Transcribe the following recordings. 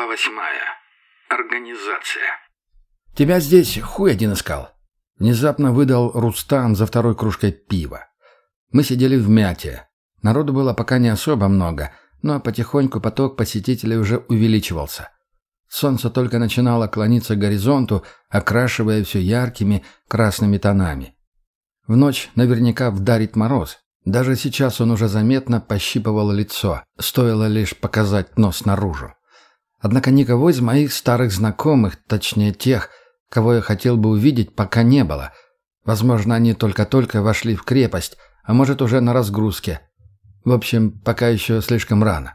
Глава восьмая. Организация. «Тебя здесь хуй один искал», — внезапно выдал Рустам за второй кружкой пива. Мы сидели в мяте. Народу было пока не особо много, но потихоньку поток посетителей уже увеличивался. Солнце только начинало клониться к горизонту, окрашивая все яркими красными тонами. В ночь наверняка вдарит мороз. Даже сейчас он уже заметно пощипывал лицо, стоило лишь показать нос наружу. Однако никого из моих старых знакомых, точнее тех, кого я хотел бы увидеть, пока не было. Возможно, они только-только вошли в крепость, а может уже на разгрузке. В общем, пока еще слишком рано.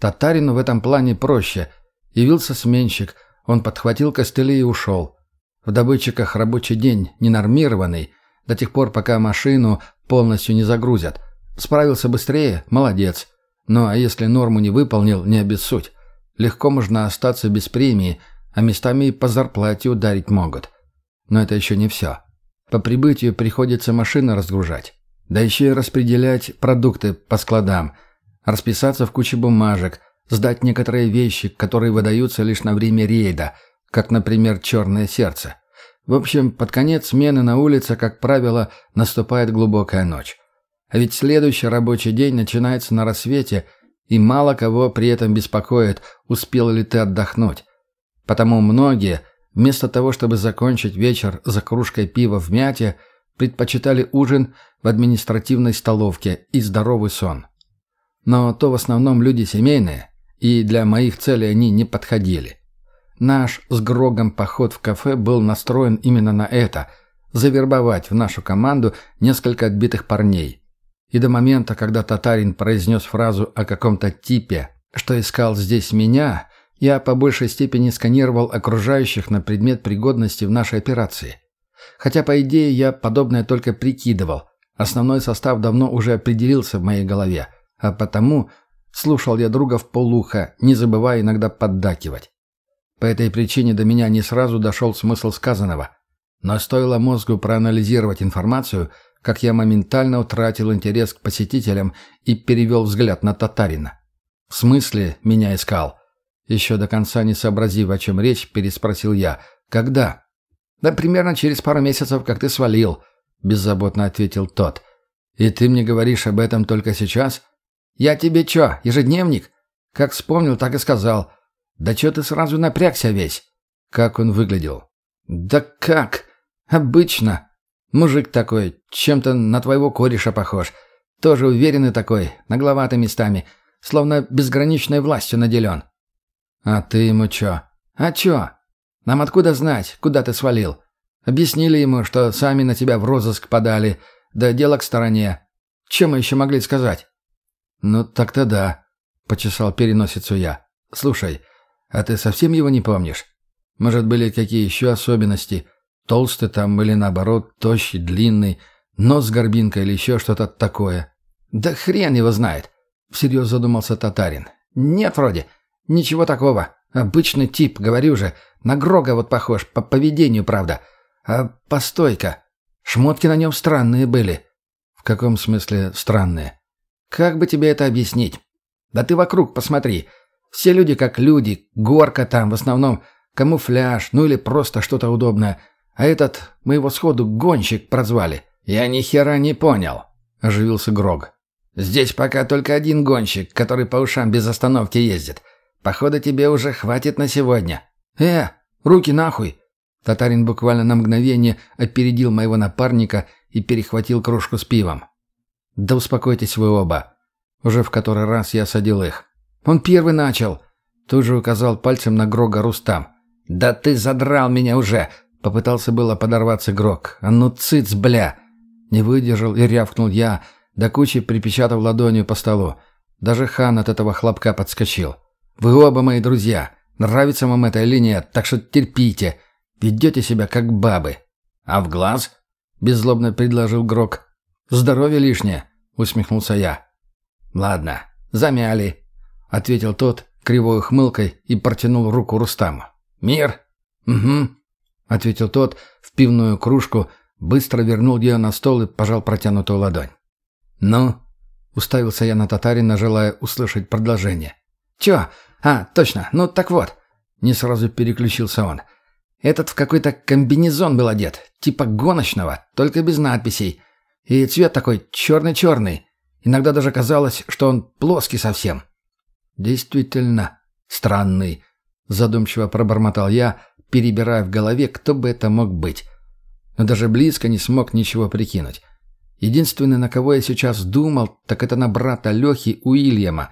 Татарину в этом плане проще. Явился сменщик, он подхватил костыли и ушел. В добытчиках рабочий день ненормированный, до тех пор, пока машину полностью не загрузят. Справился быстрее – молодец. Ну а если норму не выполнил, не обессудь. Легко можно остаться без премии, а местами и по зарплате ударить могут. Но это еще не все. По прибытию приходится машины разгружать. Да еще и распределять продукты по складам. Расписаться в куче бумажек, сдать некоторые вещи, которые выдаются лишь на время рейда, как, например, «Черное сердце». В общем, под конец смены на улице, как правило, наступает глубокая ночь. А ведь следующий рабочий день начинается на рассвете – и мало кого при этом беспокоит, успел ли ты отдохнуть. Потому многие, вместо того, чтобы закончить вечер за кружкой пива в мяте, предпочитали ужин в административной столовке и здоровый сон. Но то в основном люди семейные, и для моих целей они не подходили. Наш с Грогом поход в кафе был настроен именно на это – завербовать в нашу команду несколько отбитых парней – и до момента, когда татарин произнес фразу о каком-то типе, что искал здесь меня, я по большей степени сканировал окружающих на предмет пригодности в нашей операции. Хотя, по идее, я подобное только прикидывал. Основной состав давно уже определился в моей голове, а потому слушал я друга в полуха, не забывая иногда поддакивать. По этой причине до меня не сразу дошел смысл сказанного. Но стоило мозгу проанализировать информацию – как я моментально утратил интерес к посетителям и перевел взгляд на татарина. «В смысле меня искал?» Еще до конца не сообразив, о чем речь, переспросил я. «Когда?» «Да примерно через пару месяцев, как ты свалил», — беззаботно ответил тот. «И ты мне говоришь об этом только сейчас?» «Я тебе чё, ежедневник?» «Как вспомнил, так и сказал». «Да чё ты сразу напрягся весь?» «Как он выглядел?» «Да как? Обычно. Мужик такой, чем-то на твоего кореша похож. Тоже уверенный такой, нагловатый местами, словно безграничной властью наделен. А ты ему чё? А чё? Нам откуда знать, куда ты свалил? Объяснили ему, что сами на тебя в розыск подали, да дело к стороне. Чем мы еще могли сказать? Ну, так-то да, почесал переносицу я. Слушай, а ты совсем его не помнишь? Может, были какие еще особенности, Толстый там или наоборот, тощий, длинный, нос с горбинкой или еще что-то такое. Да хрен его знает, всерьез задумался татарин. Нет вроде, ничего такого. Обычный тип, говорю же, на Грога вот похож, по поведению, правда. А постой-ка, шмотки на нем странные были. В каком смысле странные? Как бы тебе это объяснить? Да ты вокруг посмотри. Все люди как люди, горка там в основном, камуфляж, ну или просто что-то удобное – а этот, мы его сходу гонщик прозвали. Я ни хера не понял, оживился Грог. Здесь пока только один гонщик, который по ушам без остановки ездит. Походу тебе уже хватит на сегодня. Э, руки нахуй. Татарин буквально на мгновение опередил моего напарника и перехватил кружку с пивом. Да успокойтесь вы оба. Уже в который раз я садил их. Он первый начал. Тут же указал пальцем на Грога Рустам. «Да ты задрал меня уже! Попытался было подорваться Грок. «А ну цыц, бля!» Не выдержал и рявкнул я, до кучи припечатав ладонью по столу. Даже хан от этого хлопка подскочил. «Вы оба мои друзья. Нравится вам это или нет, так что терпите. Ведете себя как бабы». «А в глаз?» — беззлобно предложил Грок. «Здоровье лишнее», — усмехнулся я. «Ладно, замяли», — ответил тот кривой ухмылкой и протянул руку Рустаму. «Мир?» «Угу», — ответил тот в пивную кружку, быстро вернул ее на стол и пожал протянутую ладонь. «Ну?» — уставился я на татарина, желая услышать продолжение. «Чё, А, точно, ну так вот. Не сразу переключился он. Этот в какой-то комбинезон был одет, типа гоночного, только без надписей. И цвет такой черный-черный. Иногда даже казалось, что он плоский совсем. Действительно странный, задумчиво пробормотал я, перебирая в голове, кто бы это мог быть. Но даже близко не смог ничего прикинуть. Единственное, на кого я сейчас думал, так это на брата Лехи Уильяма.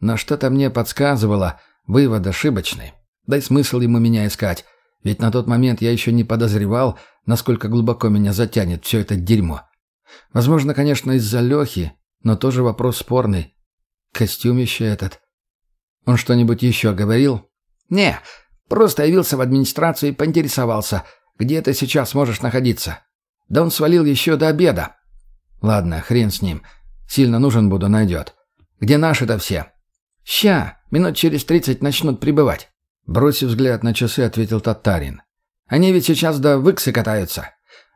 Но что-то мне подсказывало, вывод ошибочный. Да и смысл ему меня искать. Ведь на тот момент я еще не подозревал, насколько глубоко меня затянет все это дерьмо. Возможно, конечно, из-за Лехи, но тоже вопрос спорный. Костюмище этот. Он что-нибудь еще говорил? «Не, просто явился в администрацию и поинтересовался, где ты сейчас можешь находиться. Да он свалил еще до обеда. Ладно, хрен с ним. Сильно нужен буду, найдет. Где наши-то все? Ща, минут через тридцать начнут прибывать. Бросив взгляд на часы, ответил татарин. Они ведь сейчас до Выксы катаются.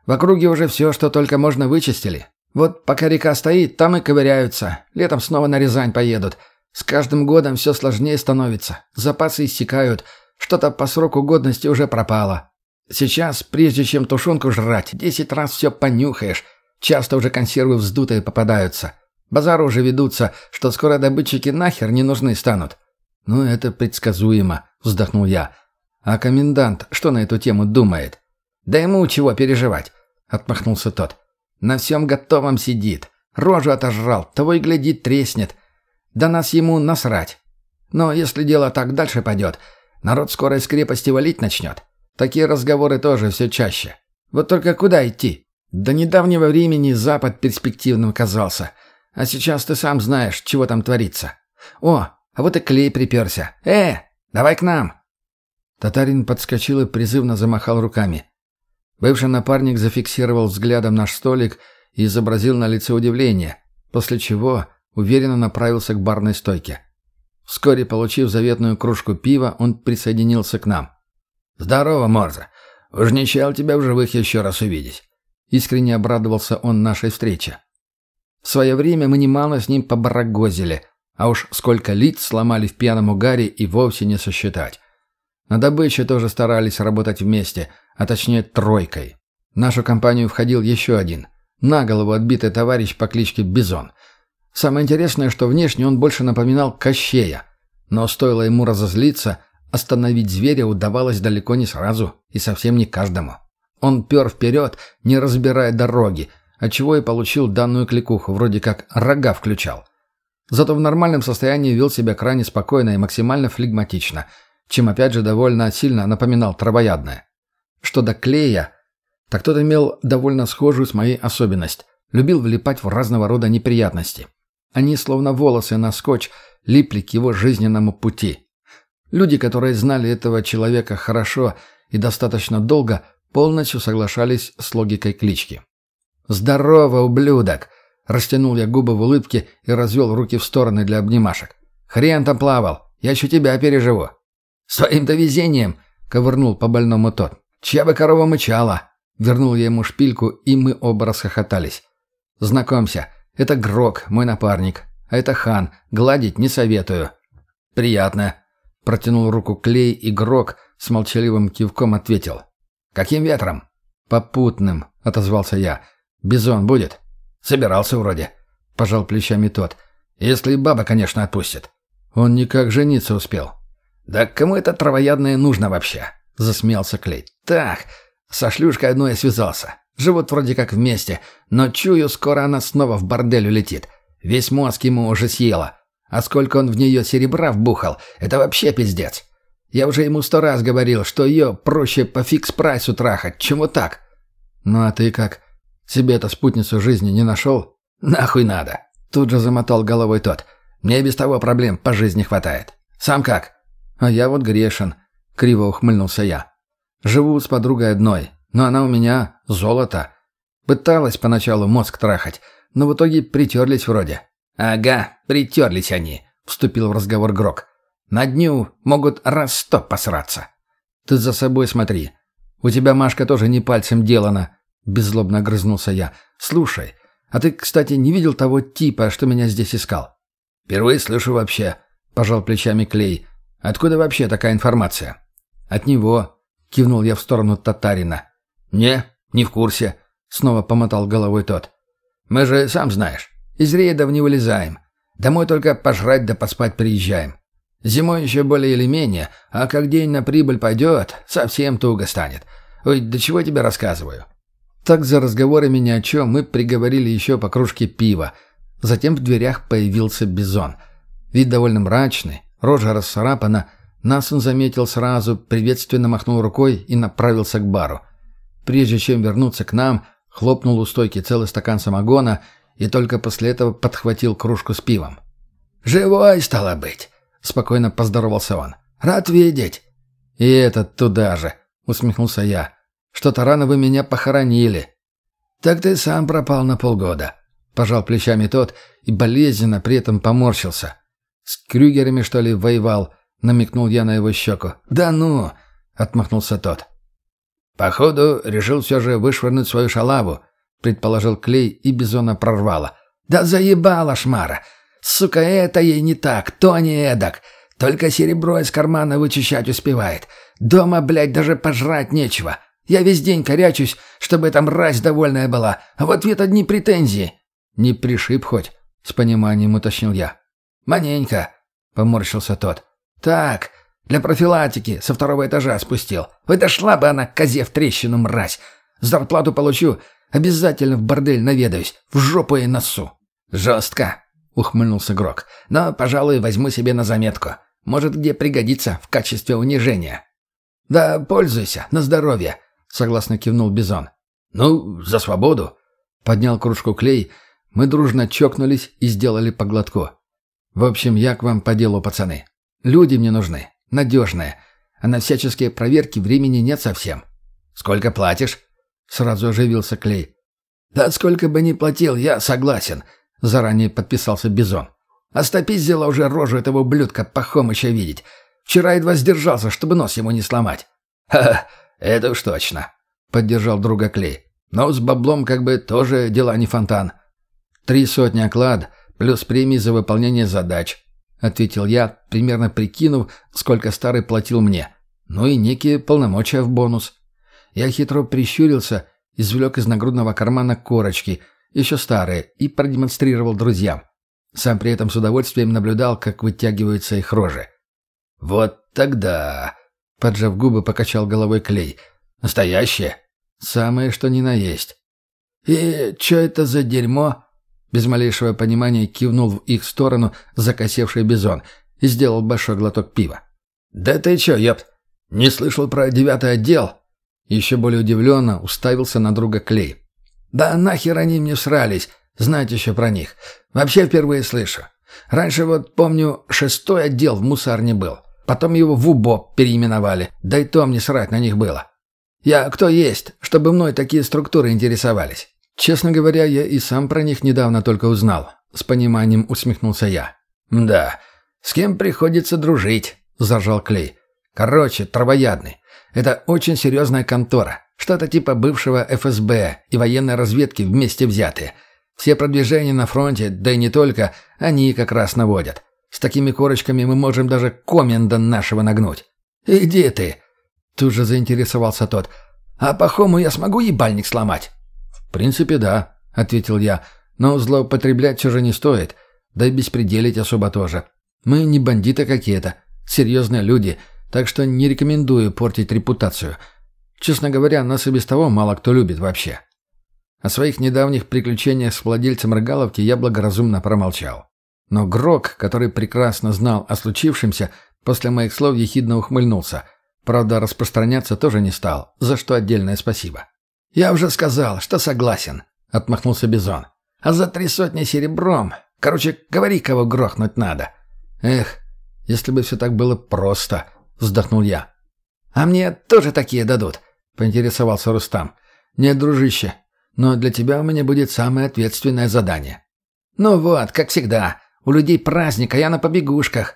В округе уже все, что только можно, вычистили. Вот пока река стоит, там и ковыряются. Летом снова на Рязань поедут. С каждым годом все сложнее становится. Запасы иссякают. Что-то по сроку годности уже пропало. Сейчас, прежде чем тушенку жрать, десять раз все понюхаешь. Часто уже консервы вздутые попадаются. Базары уже ведутся, что скоро добытчики нахер не нужны станут. «Ну, это предсказуемо», — вздохнул я. «А комендант что на эту тему думает?» «Да ему чего переживать», — отмахнулся тот. «На всем готовом сидит. Рожу отожрал, того и глядит треснет. Да нас ему насрать. Но если дело так дальше пойдет, народ скоро из крепости валить начнет. Такие разговоры тоже все чаще. Вот только куда идти? До недавнего времени Запад перспективным казался. А сейчас ты сам знаешь, чего там творится. О, а вот и клей приперся. Э, давай к нам!» Татарин подскочил и призывно замахал руками. Бывший напарник зафиксировал взглядом наш столик и изобразил на лице удивление, после чего уверенно направился к барной стойке. Вскоре, получив заветную кружку пива, он присоединился к нам. «Здорово, Морзе. Уж не чаял тебя в живых еще раз увидеть. Искренне обрадовался он нашей встрече. В свое время мы немало с ним побарагозили, а уж сколько лиц сломали в пьяном угаре и вовсе не сосчитать. На добыче тоже старались работать вместе, а точнее тройкой. В нашу компанию входил еще один, на голову отбитый товарищ по кличке Бизон. Самое интересное, что внешне он больше напоминал Кощея, но стоило ему разозлиться, остановить зверя удавалось далеко не сразу и совсем не каждому. Он пер вперед, не разбирая дороги, отчего и получил данную кликуху, вроде как рога включал. Зато в нормальном состоянии вел себя крайне спокойно и максимально флегматично, чем опять же довольно сильно напоминал травоядное. Что до клея, так тот имел довольно схожую с моей особенность. Любил влипать в разного рода неприятности. Они, словно волосы на скотч, липли к его жизненному пути. Люди, которые знали этого человека хорошо и достаточно долго, полностью соглашались с логикой клички. «Здорово, ублюдок!» Растянул я губы в улыбке и развел руки в стороны для обнимашек. «Хрен там плавал! Я еще тебя переживу!» «Своим-то везением!» — ковырнул по больному тот. «Чья бы корова мычала!» Вернул я ему шпильку, и мы оба расхохотались. «Знакомься, это Грок, мой напарник. А это Хан. Гладить не советую». «Приятно!» — протянул руку Клей, и Грок с молчаливым кивком ответил. «Каким ветром?» «Попутным», — отозвался я. «Бизон будет?» «Собирался вроде», — пожал плечами тот. «Если баба, конечно, отпустит». Он никак жениться успел. «Да кому это травоядное нужно вообще?» — засмеялся Клей. «Так, со шлюшкой одной я связался. Живут вроде как вместе, но чую, скоро она снова в бордель улетит. Весь мозг ему уже съела. А сколько он в нее серебра вбухал, это вообще пиздец. Я уже ему сто раз говорил, что ее проще по фикс-прайсу трахать, чем вот так. Ну а ты как? Себе-то спутницу жизни не нашел? Нахуй надо. Тут же замотал головой тот. Мне без того проблем по жизни хватает. Сам как? А я вот грешен. Криво ухмыльнулся я. Живу с подругой одной, но она у меня золото. Пыталась поначалу мозг трахать, но в итоге притерлись вроде. «Ага, притерлись они», — вступил в разговор Грок. На дню могут раз сто посраться. Ты за собой смотри. У тебя, Машка, тоже не пальцем делана. Беззлобно огрызнулся я. Слушай, а ты, кстати, не видел того типа, что меня здесь искал? Впервые слышу вообще. Пожал плечами Клей. Откуда вообще такая информация?» «От него», — кивнул я в сторону татарина. «Не, не в курсе», — снова помотал головой тот. «Мы же, сам знаешь, из рейдов не вылезаем. Домой только пожрать да поспать приезжаем. Зимой еще более или менее, а как день на прибыль пойдет, совсем туго станет. Ой, до чего тебе рассказываю?» Так за разговорами ни о чем мы приговорили еще по кружке пива. Затем в дверях появился Бизон. Вид довольно мрачный, рожа расцарапана. Нас он заметил сразу, приветственно махнул рукой и направился к бару. Прежде чем вернуться к нам, хлопнул у стойки целый стакан самогона и только после этого подхватил кружку с пивом. «Живой, стало быть!» — спокойно поздоровался он. «Рад видеть!» «И этот туда же!» — усмехнулся я. Что-то рано вы меня похоронили». «Так ты сам пропал на полгода», — пожал плечами тот и болезненно при этом поморщился. «С Крюгерами, что ли, воевал?» — намекнул я на его щеку. «Да ну!» — отмахнулся тот. «Походу, решил все же вышвырнуть свою шалаву», — предположил Клей, и Бизона прорвало. «Да заебала шмара! Сука, это ей не так, то не эдак. Только серебро из кармана вычищать успевает. Дома, блядь, даже пожрать нечего. Я весь день корячусь, чтобы эта мразь довольная была, а в ответ одни претензии». «Не пришиб хоть?» — с пониманием уточнил я. «Маненько», — поморщился тот. «Так, для профилактики со второго этажа спустил. Вы дошла бы она козе в трещину, мразь. Зарплату получу, обязательно в бордель наведаюсь, в жопу и носу». «Жестко», — ухмыльнулся Грок. «Но, пожалуй, возьму себе на заметку. Может, где пригодится в качестве унижения». «Да пользуйся, на здоровье», — согласно кивнул Бизон. «Ну, за свободу!» — поднял кружку клей. Мы дружно чокнулись и сделали по глотку. «В общем, я к вам по делу, пацаны. Люди мне нужны, надежные, а на всяческие проверки времени нет совсем». «Сколько платишь?» — сразу оживился Клей. «Да сколько бы ни платил, я согласен», — заранее подписался Бизон. «Остопиздила уже рожу этого ублюдка Пахомыча видеть. Вчера едва сдержался, чтобы нос ему не сломать». «Ха-ха!» «Это уж точно», — поддержал друга Клей. «Но с баблом как бы тоже дела не фонтан». «Три сотни оклад плюс премии за выполнение задач», — ответил я, примерно прикинув, сколько старый платил мне. «Ну и некие полномочия в бонус». Я хитро прищурился, извлек из нагрудного кармана корочки, еще старые, и продемонстрировал друзьям. Сам при этом с удовольствием наблюдал, как вытягиваются их рожи. «Вот тогда...» Поджав губы, покачал головой клей. «Настоящее?» «Самое, что ни на есть». «И что это за дерьмо?» Без малейшего понимания кивнул в их сторону закосевший бизон и сделал большой глоток пива. «Да ты чё, ёпт, не слышал про девятый отдел?» Еще более удивленно уставился на друга Клей. «Да нахер они мне срались, знать еще про них. Вообще впервые слышу. Раньше вот, помню, шестой отдел в мусарне был. Потом его в УБОП переименовали. Да и то мне срать на них было. Я кто есть, чтобы мной такие структуры интересовались. Честно говоря, я и сам про них недавно только узнал. С пониманием усмехнулся я. «Да, с кем приходится дружить?» – зажал Клей. «Короче, травоядный. Это очень серьезная контора. Что-то типа бывшего ФСБ и военной разведки вместе взятые. Все продвижения на фронте, да и не только, они как раз наводят. С такими корочками мы можем даже коменда нашего нагнуть. Иди ты!» Тут же заинтересовался тот. «А по-хому я смогу ебальник сломать?» «В принципе, да», — ответил я. «Но злоупотреблять все же не стоит. Да и беспределить особо тоже. Мы не бандиты какие-то. Серьезные люди, так что не рекомендую портить репутацию. Честно говоря, нас и без того мало кто любит вообще». О своих недавних приключениях с владельцем Рогаловки я благоразумно промолчал. Но Грок, который прекрасно знал о случившемся, после моих слов ехидно ухмыльнулся. Правда, распространяться тоже не стал, за что отдельное спасибо. «Я уже сказал, что согласен», — отмахнулся Бизон. «А за три сотни серебром... Короче, говори, кого грохнуть надо». «Эх, если бы все так было просто», — вздохнул я. «А мне тоже такие дадут», — поинтересовался Рустам. «Нет, дружище, но для тебя у меня будет самое ответственное задание». «Ну вот, как всегда», у людей праздник, а я на побегушках».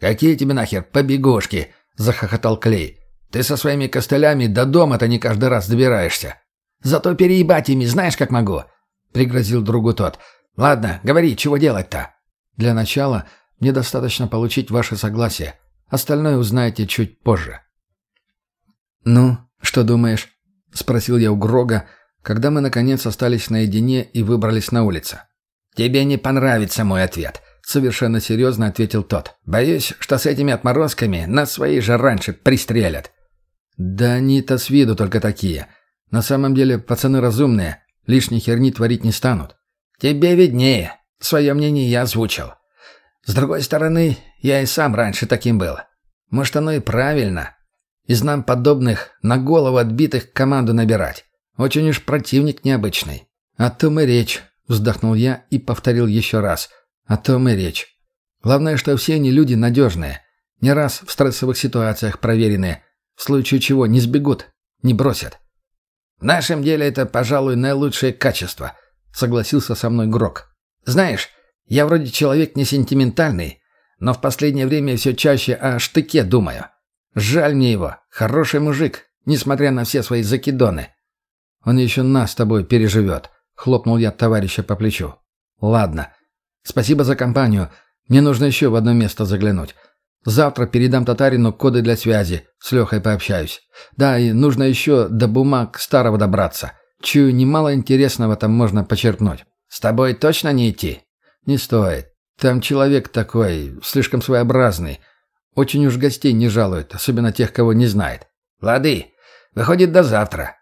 «Какие тебе нахер побегушки?» — захохотал Клей. «Ты со своими костылями до дома-то не каждый раз добираешься». «Зато переебать ими знаешь, как могу?» — пригрозил другу тот. «Ладно, говори, чего делать-то?» «Для начала мне достаточно получить ваше согласие. Остальное узнаете чуть позже. «Ну, что думаешь?» — спросил я у Грога, когда мы, наконец, остались наедине и выбрались на улицу. «Тебе не понравится мой ответ», — совершенно серьезно ответил тот. «Боюсь, что с этими отморозками нас свои же раньше пристрелят». «Да они-то с виду только такие. На самом деле пацаны разумные, лишней херни творить не станут». «Тебе виднее. Свое мнение я озвучил. С другой стороны, я и сам раньше таким был. Может, оно и правильно. Из нам подобных, на голову отбитых команду набирать. Очень уж противник необычный. О том и речь, вздохнул я и повторил еще раз. О том и речь. Главное, что все они люди надежные. Не раз в стрессовых ситуациях проверенные. В случае чего не сбегут, не бросят. В нашем деле это, пожалуй, наилучшее качество, согласился со мной Грок. Знаешь, я вроде человек не сентиментальный, но в последнее время все чаще о штыке думаю. Жаль мне его. Хороший мужик, несмотря на все свои закидоны. Он еще нас с тобой переживет, хлопнул я товарища по плечу. Ладно. Спасибо за компанию. Мне нужно еще в одно место заглянуть. Завтра передам татарину коды для связи. С Лехой пообщаюсь. Да, и нужно еще до бумаг старого добраться. Чую, немало интересного там можно почерпнуть. С тобой точно не идти? Не стоит. Там человек такой, слишком своеобразный. Очень уж гостей не жалует, особенно тех, кого не знает. Лады, выходит до завтра.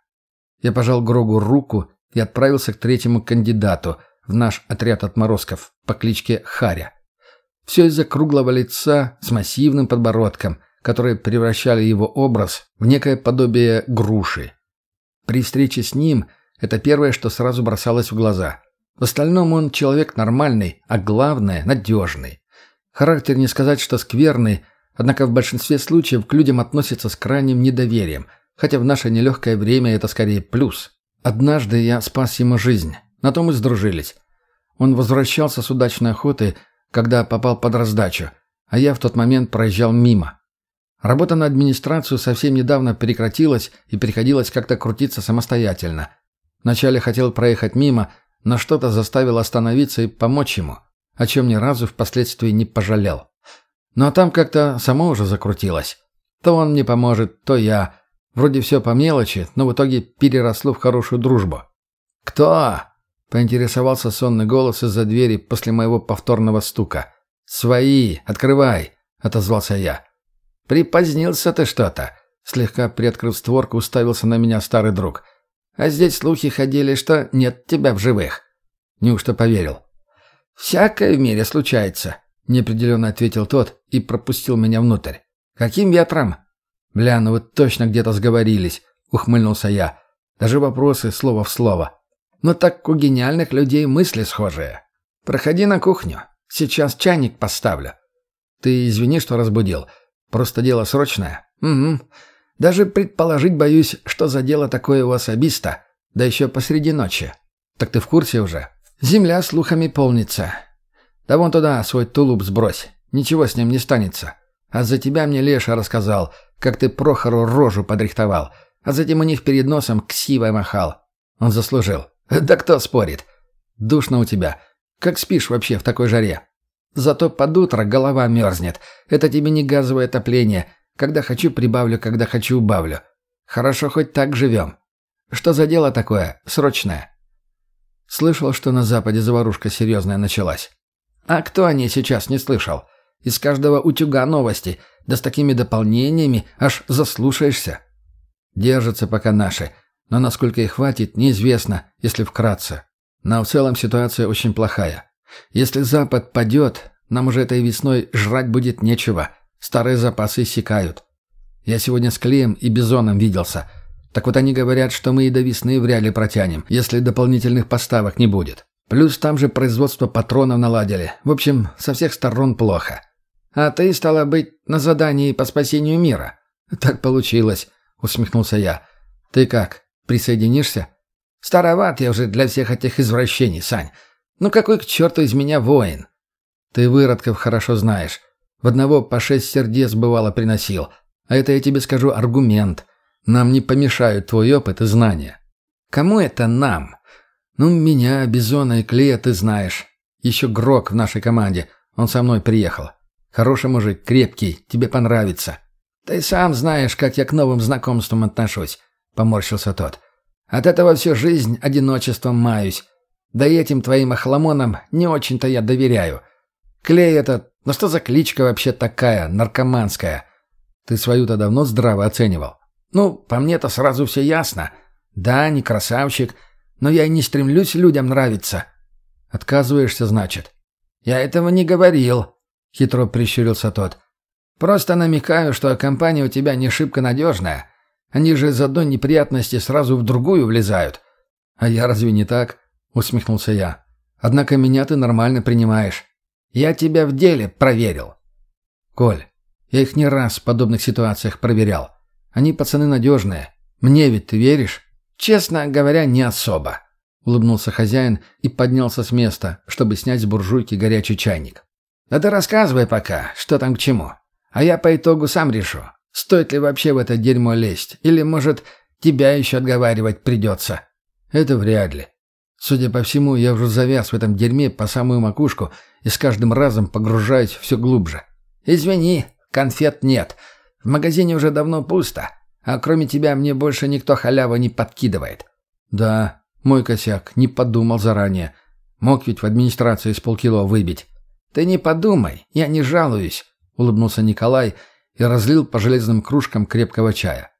Я пожал Грогу руку и отправился к третьему кандидату в наш отряд отморозков по кличке Харя. Все из-за круглого лица с массивным подбородком, которые превращали его образ в некое подобие груши. При встрече с ним это первое, что сразу бросалось в глаза. В остальном он человек нормальный, а главное – надежный. Характер не сказать, что скверный, однако в большинстве случаев к людям относится с крайним недоверием, хотя в наше нелегкое время это скорее плюс. Однажды я спас ему жизнь, на том и сдружились. Он возвращался с удачной охоты, когда попал под раздачу, а я в тот момент проезжал мимо. Работа на администрацию совсем недавно прекратилась и приходилось как-то крутиться самостоятельно. Вначале хотел проехать мимо, но что-то заставило остановиться и помочь ему, о чем ни разу впоследствии не пожалел. А там как-то само уже закрутилось. То он мне поможет, то я. Вроде все по мелочи, но в итоге переросло в хорошую дружбу. «Кто?» — поинтересовался сонный голос из-за двери после моего повторного стука. «Свои! Открывай!» — отозвался я. «Припозднился ты что-то!» Слегка приоткрыв створку, уставился на меня старый друг. «А здесь слухи ходили, что нет тебя в живых». Неужто поверил? «Всякое в мире случается», — неопределенно ответил тот и пропустил меня внутрь. «Каким ветром?» «Бля, ну вы точно где-то сговорились», — ухмыльнулся я. Даже вопросы слово в слово. «Но так у гениальных людей мысли схожие. Проходи на кухню. Сейчас чайник поставлю». «Ты извини, что разбудил. Просто дело срочное». «Угу. Даже предположить боюсь, что за дело такое у особиста, да еще посреди ночи. Так ты в курсе уже?» Земля слухами полнится. Да вон туда свой тулуп сбрось. Ничего с ним не станется. А за тебя мне Леша рассказал, как ты Прохору рожу подрихтовал, а затем у них перед носом ксивой махал. Он заслужил. Да кто спорит? Душно у тебя. Как спишь вообще в такой жаре? Зато под утро голова мерзнет. Это тебе не газовое отопление. Когда хочу, прибавлю, когда хочу, убавлю. Хорошо, хоть так живем. Что за дело такое? Срочное. Слышал, что на Западе заварушка серьезная началась. А кто о ней сейчас не слышал? Из каждого утюга новости, да с такими дополнениями аж заслушаешься. Держатся пока наши, но насколько их хватит, неизвестно, если вкратце. Но в целом ситуация очень плохая. Если Запад падет, нам уже этой весной жрать будет нечего. Старые запасы иссякают. Я сегодня с Клеем и Бизоном виделся – так вот они говорят, что мы и до весны вряд ли протянем, если дополнительных поставок не будет. Плюс там же производство патронов наладили. В общем, со всех сторон плохо. А ты, стала быть, на задании по спасению мира. Так получилось, усмехнулся я. Ты как, присоединишься? Староват я уже для всех этих извращений, Сань. Ну какой к черту из меня воин? Ты выродков хорошо знаешь. В одного по шесть сердец бывало приносил. А это я тебе скажу аргумент. Нам не помешают твой опыт и знания. Кому это нам? Ну, меня, Бизона и Клея ты знаешь. Еще Грок в нашей команде. Он со мной приехал. Хороший мужик, крепкий, тебе понравится». «Ты сам знаешь, как я к новым знакомствам отношусь», — поморщился тот. «От этого всю жизнь одиночеством маюсь. Да и этим твоим охламонам не очень-то я доверяю. Клей этот, ну что за кличка вообще такая, наркоманская?» «Ты свою-то давно здраво оценивал?» «Ну, по мне-то сразу все ясно. Да, не красавчик, но я и не стремлюсь людям нравиться». «Отказываешься, значит?» «Я этого не говорил», — хитро прищурился тот. «Просто намекаю, что компания у тебя не шибко надежная. Они же из одной неприятности сразу в другую влезают». «А я разве не так?» — усмехнулся я. «Однако меня ты нормально принимаешь». «Я тебя в деле проверил». «Коль, я их не раз в подобных ситуациях проверял. Они пацаны надежные. Мне ведь ты веришь?» «Честно говоря, не особо», — улыбнулся хозяин и поднялся с места, чтобы снять с буржуйки горячий чайник. «Да ты рассказывай пока, что там к чему. А я по итогу сам решу, стоит ли вообще в это дерьмо лезть, или, может, тебя еще отговаривать придется». «Это вряд ли. Судя по всему, я уже завяз в этом дерьме по самую макушку и с каждым разом погружаюсь все глубже». «Извини, конфет нет. В магазине уже давно пусто, а кроме тебя мне больше никто халяву не подкидывает». «Да, мой косяк, не подумал заранее. Мог ведь в администрации с полкило выбить». «Ты не подумай, я не жалуюсь», — улыбнулся Николай и разлил по железным кружкам крепкого чая.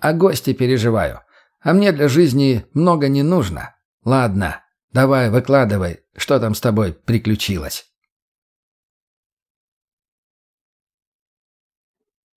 «О гости переживаю. А мне для жизни много не нужно. Ладно, давай выкладывай, что там с тобой приключилось».